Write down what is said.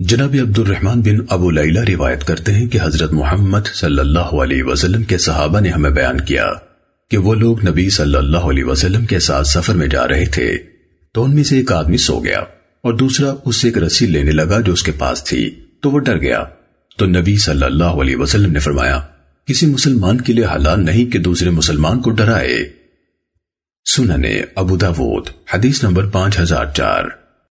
جناب عبد الرحمن بن ابو لیلہ روایت کرتے ہیں کہ حضرت محمد صلی اللہ علیہ وسلم کے صحابہ نے ہمیں بیان کیا کہ وہ لوگ نبی صلی اللہ علیہ وسلم کے ساتھ سفر میں جا رہے تھے تو ان میں سے ایک آدمی سو گیا اور دوسرا اس سے ایک رسی لینے لگا جو اس کے پاس تھی تو وہ ڈر گیا۔ تو نبی صلی اللہ علیہ وسلم نے فرمایا، کسی مسلمان کے لیے حلال نہیں کہ دوسرے مسلمان کو ڈرائے۔ سننے ابو داود، حدیث نمبر پانچ ہزار چار۔